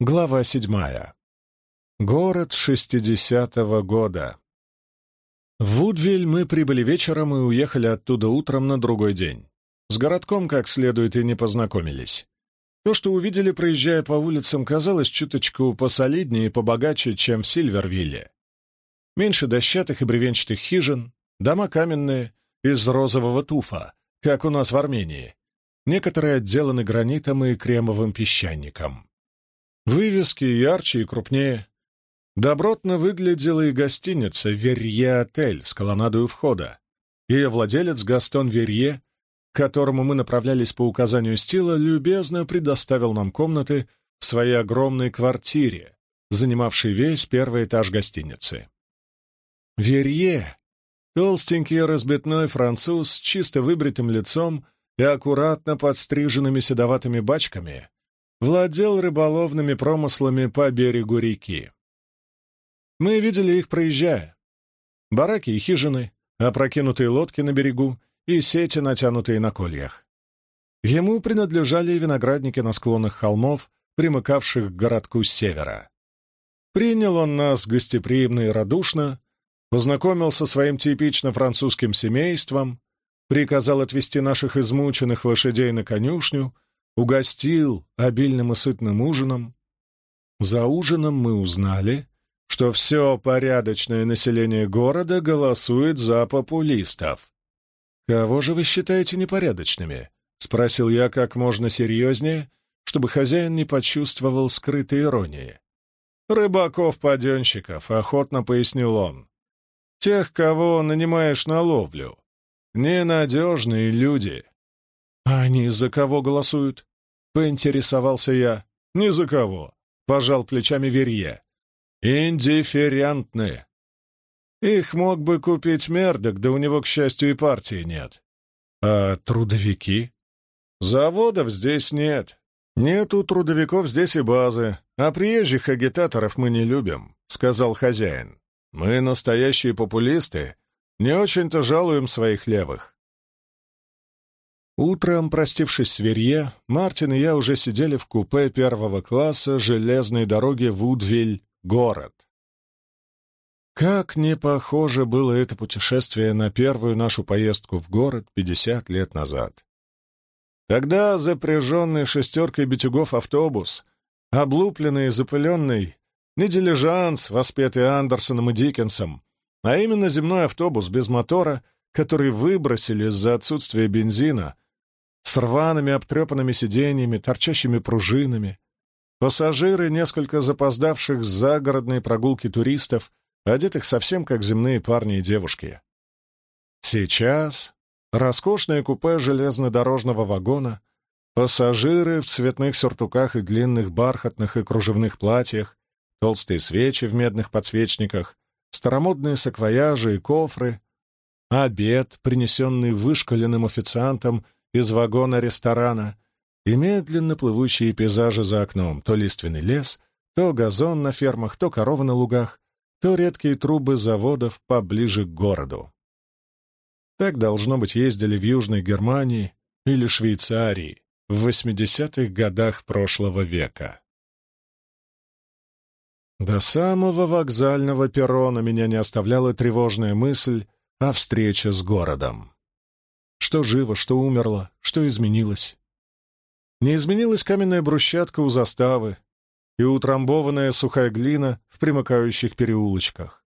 Глава седьмая. Город шестидесятого года. В Вудвиль мы прибыли вечером и уехали оттуда утром на другой день. С городком как следует и не познакомились. То, что увидели, проезжая по улицам, казалось чуточку посолиднее и побогаче, чем в Сильвервилле. Меньше дощатых и бревенчатых хижин, дома каменные, из розового туфа, как у нас в Армении. Некоторые отделаны гранитом и кремовым песчаником. Вывески ярче и крупнее. Добротно выглядела и гостиница «Верье-отель» с колоннадой у входа. Ее владелец Гастон Верье, к которому мы направлялись по указанию Стила, любезно предоставил нам комнаты в своей огромной квартире, занимавшей весь первый этаж гостиницы. Верье — толстенький разбитной француз с чисто выбритым лицом и аккуратно подстриженными седоватыми бачками, владел рыболовными промыслами по берегу реки. Мы видели их проезжая. Бараки и хижины, опрокинутые лодки на берегу и сети, натянутые на кольях. Ему принадлежали виноградники на склонах холмов, примыкавших к городку с севера. Принял он нас гостеприимно и радушно, познакомил со своим типично французским семейством, приказал отвезти наших измученных лошадей на конюшню — угостил обильным и сытным ужином. За ужином мы узнали, что все порядочное население города голосует за популистов. «Кого же вы считаете непорядочными?» — спросил я как можно серьезнее, чтобы хозяин не почувствовал скрытой иронии. «Рыбаков-паденщиков», — охотно пояснил он. «Тех, кого нанимаешь на ловлю. Ненадежные люди». «А они за кого голосуют?» — поинтересовался я. «Ни за кого», — пожал плечами Верье. «Индифферентны. Их мог бы купить Мердок, да у него, к счастью, и партии нет. А трудовики? Заводов здесь нет. Нет у трудовиков здесь и базы, а приезжих агитаторов мы не любим», — сказал хозяин. «Мы настоящие популисты, не очень-то жалуем своих левых. Утром, простившись с Верье, Мартин и я уже сидели в купе первого класса железной дороги Вудвиль, город. Как не похоже было это путешествие на первую нашу поездку в город 50 лет назад. Тогда запряженный шестеркой битюгов автобус, облупленный и запыленный, не дилижанс, воспетый Андерсоном и Диккенсом, а именно земной автобус без мотора, который выбросили из-за отсутствия бензина — с рваными обтрепанными сиденьями, торчащими пружинами. Пассажиры, несколько запоздавших с загородной прогулки туристов, одетых совсем как земные парни и девушки. Сейчас роскошное купе железнодорожного вагона, пассажиры в цветных сюртуках и длинных бархатных и кружевных платьях, толстые свечи в медных подсвечниках, старомодные саквояжи и кофры, обед, принесенный вышкаленным официантом из вагона ресторана и медленно плывущие пейзажи за окном, то лиственный лес, то газон на фермах, то коровы на лугах, то редкие трубы заводов поближе к городу. Так, должно быть, ездили в Южной Германии или Швейцарии в 80-х годах прошлого века. До самого вокзального перрона меня не оставляла тревожная мысль о встрече с городом. Что живо, что умерло, что изменилось. Не изменилась каменная брусчатка у заставы и утрамбованная сухая глина в примыкающих переулочках.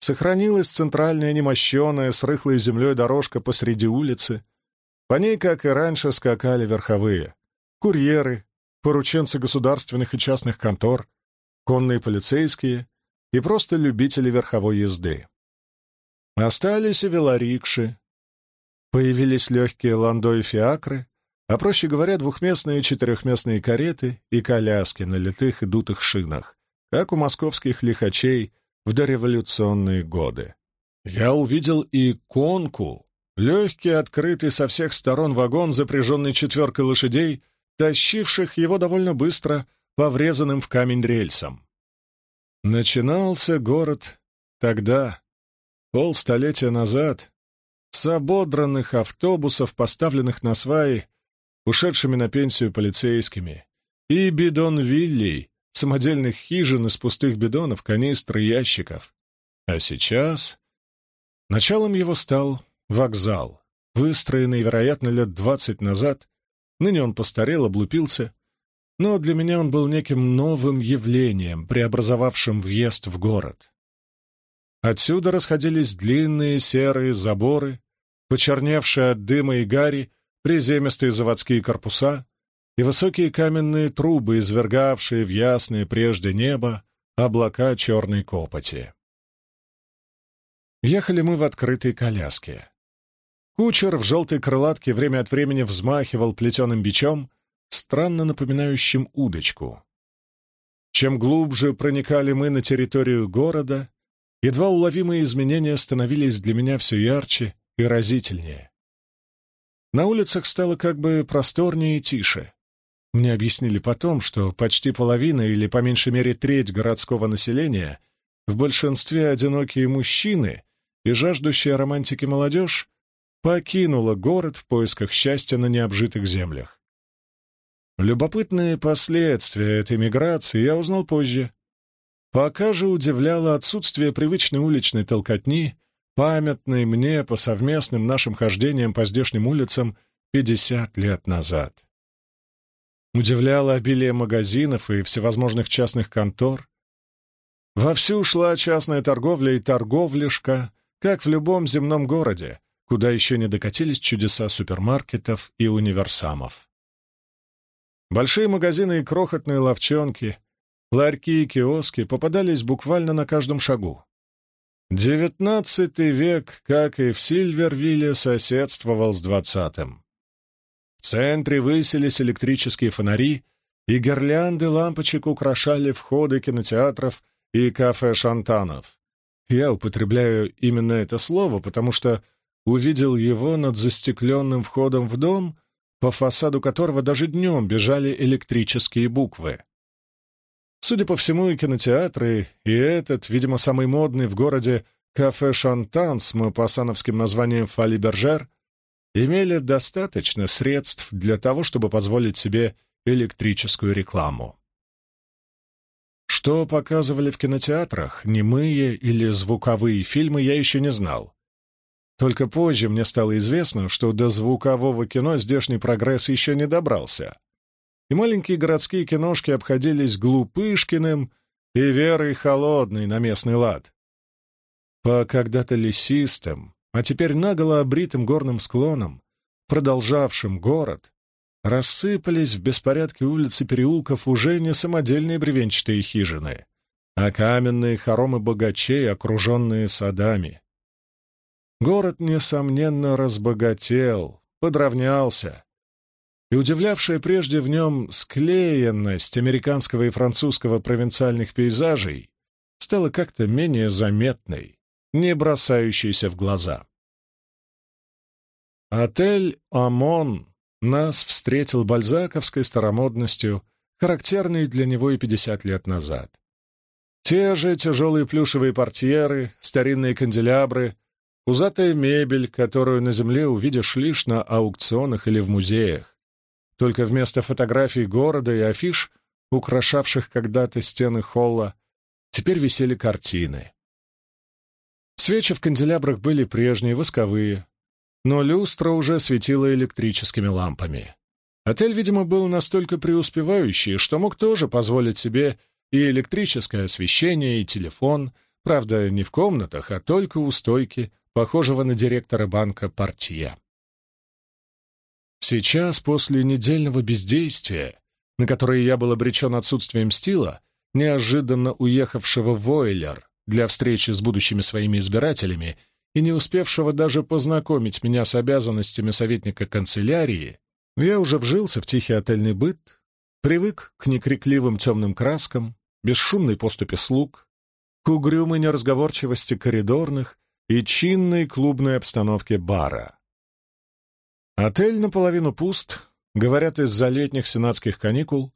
Сохранилась центральная немощенная с рыхлой землей дорожка посреди улицы. По ней, как и раньше, скакали верховые. Курьеры, порученцы государственных и частных контор, конные полицейские и просто любители верховой езды. Остались и велорикши, Появились легкие ландо и фиакры, а, проще говоря, двухместные и четырехместные кареты и коляски на литых и дутых шинах, как у московских лихачей в дореволюционные годы. Я увидел и конку, легкий, открытый со всех сторон вагон, запряженный четверкой лошадей, тащивших его довольно быстро по врезанным в камень рельсам. Начинался город тогда, полстолетия назад, с ободранных автобусов, поставленных на сваи, ушедшими на пенсию полицейскими, и бидонвиллей самодельных хижин из пустых бидонов, канистр и ящиков. А сейчас... Началом его стал вокзал, выстроенный, вероятно, лет двадцать назад. Ныне он постарел, облупился, но для меня он был неким новым явлением, преобразовавшим въезд в город. Отсюда расходились длинные серые заборы, почерневшие от дыма и гари, приземистые заводские корпуса и высокие каменные трубы, извергавшие в ясное прежде небо облака черной копоти. Ехали мы в открытой коляске. Кучер в желтой крылатке время от времени взмахивал плетеным бичом, странно напоминающим удочку. Чем глубже проникали мы на территорию города, едва уловимые изменения становились для меня все ярче и разительнее. На улицах стало как бы просторнее и тише. Мне объяснили потом, что почти половина или по меньшей мере треть городского населения, в большинстве одинокие мужчины и жаждущая романтики молодежь, покинула город в поисках счастья на необжитых землях. Любопытные последствия этой миграции я узнал позже. Пока же удивляло отсутствие привычной уличной толкотни, памятной мне по совместным нашим хождениям по здешним улицам 50 лет назад. Удивляло обилие магазинов и всевозможных частных контор. Вовсю шла частная торговля и торговляшка, как в любом земном городе, куда еще не докатились чудеса супермаркетов и универсамов. Большие магазины и крохотные ловчонки, ларьки и киоски попадались буквально на каждом шагу. Девятнадцатый век, как и в Сильвервилле, соседствовал с двадцатым. В центре высились электрические фонари, и гирлянды лампочек украшали входы кинотеатров и кафе-шантанов. Я употребляю именно это слово, потому что увидел его над застекленным входом в дом по фасаду которого даже днем бежали электрические буквы. Судя по всему, и кинотеатры, и этот, видимо, самый модный в городе кафе «Шантан» с мапассановским названием «Фали Бержер» имели достаточно средств для того, чтобы позволить себе электрическую рекламу. Что показывали в кинотеатрах, немые или звуковые фильмы, я еще не знал. Только позже мне стало известно, что до звукового кино здешний прогресс еще не добрался. И маленькие городские киношки обходились Глупышкиным и Верой Холодной на местный лад. По когда-то лесистым, а теперь наголо обритым горным склонам, продолжавшим город, рассыпались в беспорядке улиц и переулков уже не самодельные бревенчатые хижины, а каменные хоромы богачей, окруженные садами. Город, несомненно, разбогател, подравнялся, и удивлявшая прежде в нем склеенность американского и французского провинциальных пейзажей стала как-то менее заметной, не бросающейся в глаза. Отель «Амон» нас встретил бальзаковской старомодностью, характерной для него и 50 лет назад. Те же тяжелые плюшевые портьеры, старинные канделябры — Пузатая мебель, которую на земле увидишь лишь на аукционах или в музеях. Только вместо фотографий города и афиш, украшавших когда-то стены холла, теперь висели картины. Свечи в канделябрах были прежние, восковые, но люстра уже светила электрическими лампами. Отель, видимо, был настолько преуспевающий, что мог тоже позволить себе и электрическое освещение, и телефон, правда, не в комнатах, а только у стойки похожего на директора банка портье. Сейчас, после недельного бездействия, на которое я был обречен отсутствием стила, неожиданно уехавшего в Войлер для встречи с будущими своими избирателями и не успевшего даже познакомить меня с обязанностями советника канцелярии, я уже вжился в тихий отельный быт, привык к некрикливым темным краскам, бесшумной поступе слуг, к угрюмой неразговорчивости коридорных и чинной клубной обстановке бара. Отель наполовину пуст, говорят, из-за летних сенатских каникул,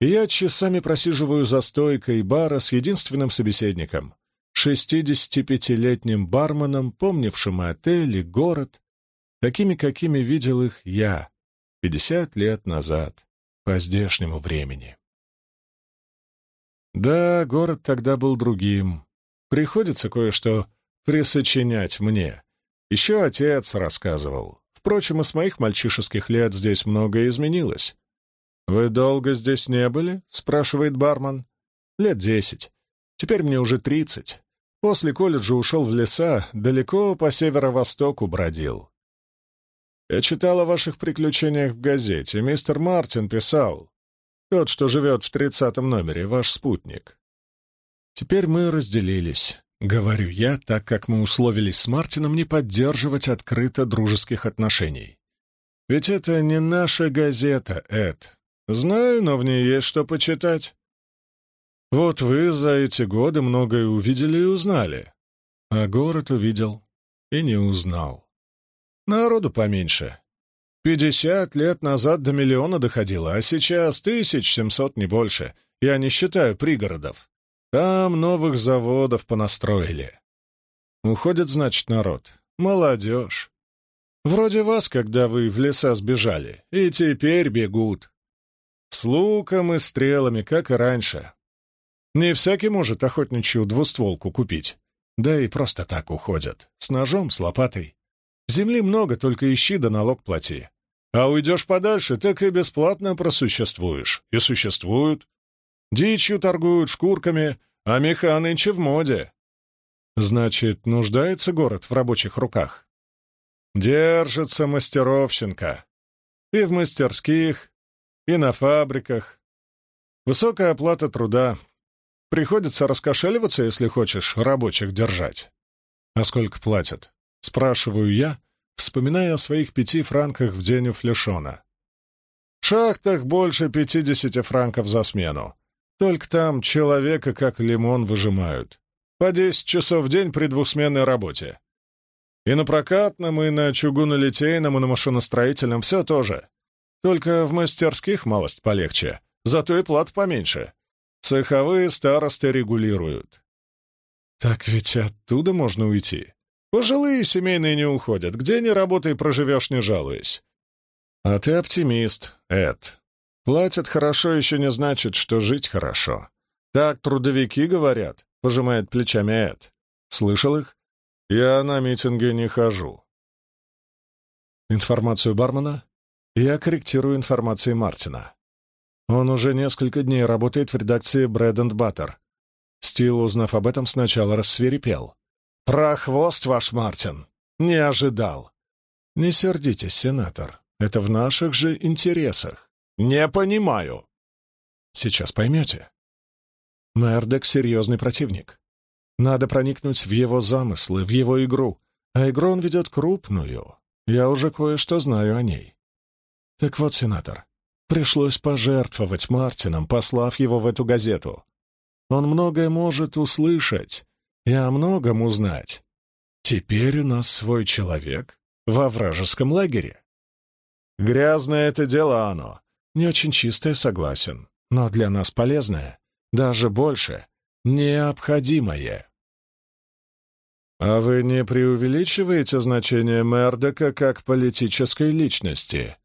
и я часами просиживаю за стойкой бара с единственным собеседником — 65-летним барменом, помнившим отель, и город, такими, какими видел их я 50 лет назад, по здешнему времени. Да, город тогда был другим. Приходится кое-что присочинять мне. Еще отец рассказывал. Впрочем, и с моих мальчишеских лет здесь многое изменилось. «Вы долго здесь не были?» — спрашивает бармен. «Лет десять. Теперь мне уже тридцать. После колледжа ушел в леса, далеко по северо-востоку бродил. Я читал о ваших приключениях в газете. Мистер Мартин писал. Тот, что живет в тридцатом номере, ваш спутник. Теперь мы разделились. Говорю я, так как мы условились с Мартином не поддерживать открыто дружеских отношений. Ведь это не наша газета, Эд. Знаю, но в ней есть что почитать. Вот вы за эти годы многое увидели и узнали. А город увидел и не узнал. Народу поменьше. Пятьдесят лет назад до миллиона доходило, а сейчас тысяч семьсот, не больше. Я не считаю пригородов. Там новых заводов понастроили. Уходит, значит, народ. Молодежь. Вроде вас, когда вы в леса сбежали, и теперь бегут. С луком и стрелами, как и раньше. Не всякий может охотничью двустволку купить. Да и просто так уходят. С ножом, с лопатой. Земли много, только ищи да налог плати. А уйдешь подальше, так и бесплатно просуществуешь. И существуют. Дичью торгуют шкурками, а меха нынче в моде. Значит, нуждается город в рабочих руках? Держится мастеровщинка. И в мастерских, и на фабриках. Высокая оплата труда. Приходится раскошеливаться, если хочешь рабочих держать. А сколько платят? Спрашиваю я, вспоминая о своих пяти франках в день у Флешона. В шахтах больше пятидесяти франков за смену. Только там человека как лимон выжимают. По десять часов в день при двухсменной работе. И на прокатном, и на чугунолитейном, и на машиностроительном все тоже. Только в мастерских малость полегче, зато и плат поменьше. Цеховые старосты регулируют. Так ведь оттуда можно уйти. Пожилые семейные не уходят. Где не работай, проживешь, не жалуясь. А ты оптимист, Эд. Платят хорошо еще не значит, что жить хорошо. Так трудовики говорят, пожимает плечами Эд. Слышал их? Я на митинги не хожу. Информацию бармена я корректирую информацией Мартина. Он уже несколько дней работает в редакции Bread and Butter. Стил, узнав об этом, сначала рассверепел. «Прохвост ваш, Мартин! Не ожидал!» «Не сердитесь, сенатор. Это в наших же интересах». «Не понимаю». «Сейчас поймете. Мердек — серьезный противник. Надо проникнуть в его замыслы, в его игру. А игру он ведет крупную. Я уже кое-что знаю о ней. Так вот, сенатор, пришлось пожертвовать Мартином, послав его в эту газету. Он многое может услышать, и о многом узнать. Теперь у нас свой человек во вражеском лагере. Грязное это дело оно. Не очень чистое, согласен, но для нас полезное, даже больше, необходимое. А вы не преувеличиваете значение Мердока как политической личности?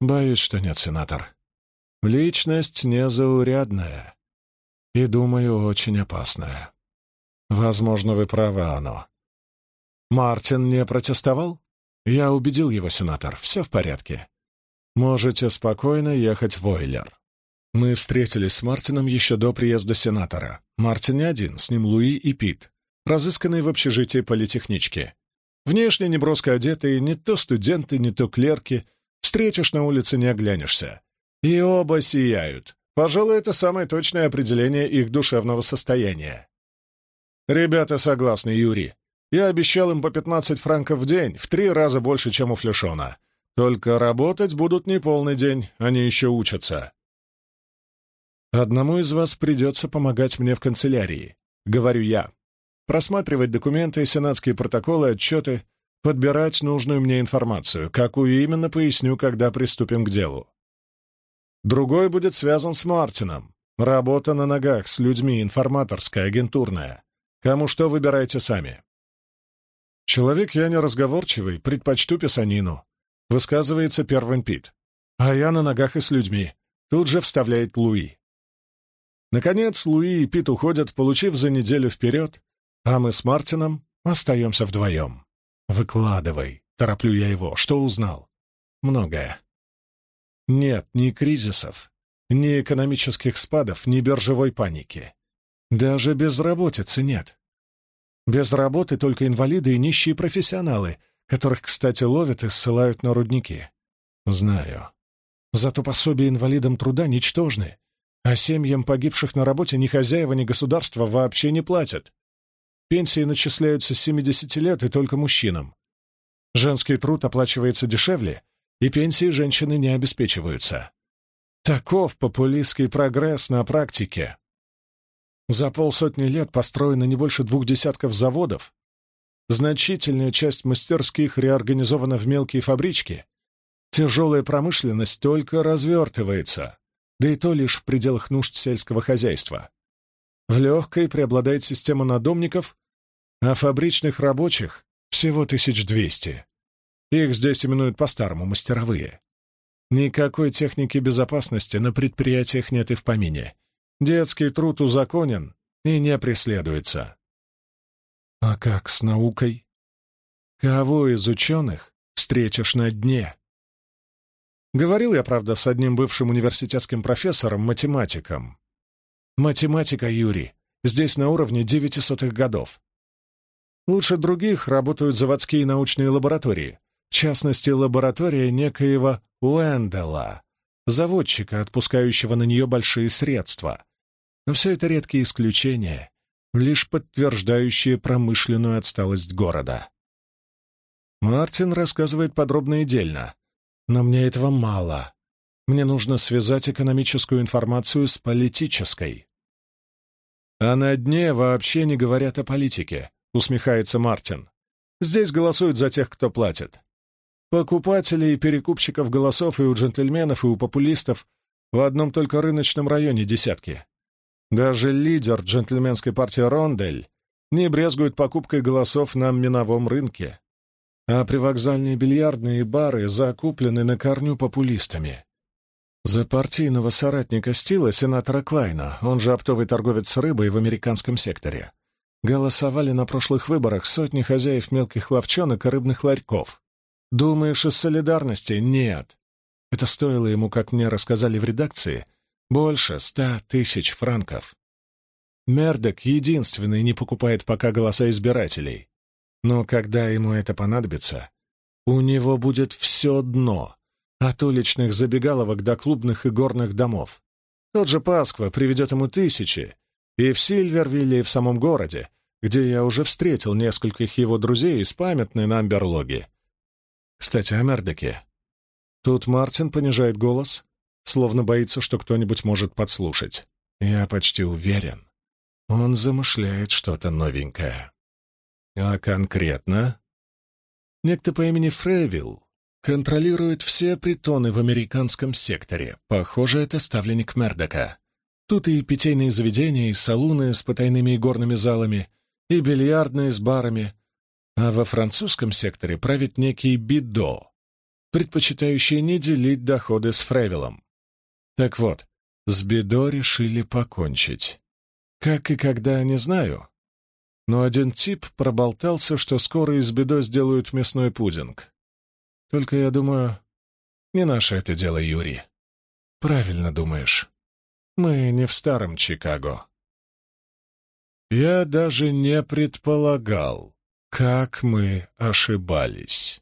Боюсь, что нет, сенатор. Личность незаурядная и, думаю, очень опасная. Возможно, вы правы, оно. Мартин не протестовал? Я убедил его, сенатор. Все в порядке. Можете спокойно ехать в Ойлер. Мы встретились с Мартином еще до приезда сенатора. Мартин не один, с ним Луи и Пит, разысканные в общежитии политехнички. Внешне неброско одетые, не то студенты, не то клерки. Встретишь на улице, не оглянешься. И оба сияют. Пожалуй, это самое точное определение их душевного состояния. «Ребята согласны, Юрий. Я обещал им по 15 франков в день, в три раза больше, чем у Флешона. Только работать будут не полный день, они еще учатся». «Одному из вас придется помогать мне в канцелярии», — говорю я. Просматривать документы, сенатские протоколы, отчеты, подбирать нужную мне информацию, какую именно поясню, когда приступим к делу. Другой будет связан с Мартином. Работа на ногах, с людьми, информаторская, агентурная. Кому что, выбирайте сами. Человек я неразговорчивый, предпочту писанину. Высказывается первым Пит. А я на ногах и с людьми. Тут же вставляет Луи. Наконец, Луи и Пит уходят, получив за неделю вперед, а мы с Мартином остаемся вдвоем. «Выкладывай», — тороплю я его, — «что узнал?» «Многое». Нет ни кризисов, ни экономических спадов, ни биржевой паники. Даже безработицы нет. Без работы только инвалиды и нищие профессионалы, которых, кстати, ловят и ссылают на рудники. Знаю. Зато пособия инвалидам труда ничтожны, а семьям погибших на работе ни хозяева, ни государство вообще не платят. Пенсии начисляются с 70 лет и только мужчинам. Женский труд оплачивается дешевле, и пенсии женщины не обеспечиваются. Таков популистский прогресс на практике. За полсотни лет построено не больше двух десятков заводов, значительная часть мастерских реорганизована в мелкие фабрички, тяжелая промышленность только развертывается, да и то лишь в пределах нужд сельского хозяйства. В легкой преобладает система надомников, а фабричных рабочих всего 1200. Их здесь именуют по-старому мастеровые. Никакой техники безопасности на предприятиях нет и в помине. Детский труд узаконен и не преследуется. А как с наукой? Кого из ученых встретишь на дне? Говорил я, правда, с одним бывшим университетским профессором, математиком. Математика, Юрий, здесь на уровне девятисотых годов. Лучше других работают заводские научные лаборатории, в частности, лаборатория некоего Уэндела, заводчика, отпускающего на нее большие средства. Но все это редкие исключения, лишь подтверждающие промышленную отсталость города. Мартин рассказывает подробно и дельно, но мне этого мало. Мне нужно связать экономическую информацию с политической. «А на дне вообще не говорят о политике», — усмехается Мартин. «Здесь голосуют за тех, кто платит. Покупателей и перекупщиков голосов и у джентльменов, и у популистов в одном только рыночном районе десятки. Даже лидер джентльменской партии Рондель не брезгует покупкой голосов на миновом рынке. А привокзальные бильярдные бары закуплены на корню популистами. За партийного соратника Стила, сенатора Клайна, он же оптовый торговец рыбой в американском секторе, голосовали на прошлых выборах сотни хозяев мелких ловчонок и рыбных ларьков. Думаешь, из солидарности? Нет. Это стоило ему, как мне рассказали в редакции, больше ста тысяч франков. Мердок единственный не покупает пока голоса избирателей. Но когда ему это понадобится, у него будет все дно, от уличных забегаловок до клубных и горных домов. Тот же Пасква приведет ему тысячи, и в Сильвервилле, и в самом городе, где я уже встретил нескольких его друзей из памятной нам берлоги. Кстати, о Мердоке. Тут Мартин понижает голос, словно боится, что кто-нибудь может подслушать. Я почти уверен, он замышляет что-то новенькое. А конкретно? Некто по имени Фрейвилл Контролирует все притоны в американском секторе. Похоже, это ставленник Мердока. Тут и питейные заведения, и салуны с потайными игорными залами, и бильярдные с барами. А во французском секторе правит некий Бидо, предпочитающий не делить доходы с Фревелом. Так вот, с Бидо решили покончить. Как и когда, не знаю. Но один тип проболтался, что скоро из Бидо сделают мясной пудинг. Только я думаю, не наше это дело, Юрий. Правильно думаешь. Мы не в старом Чикаго. Я даже не предполагал, как мы ошибались.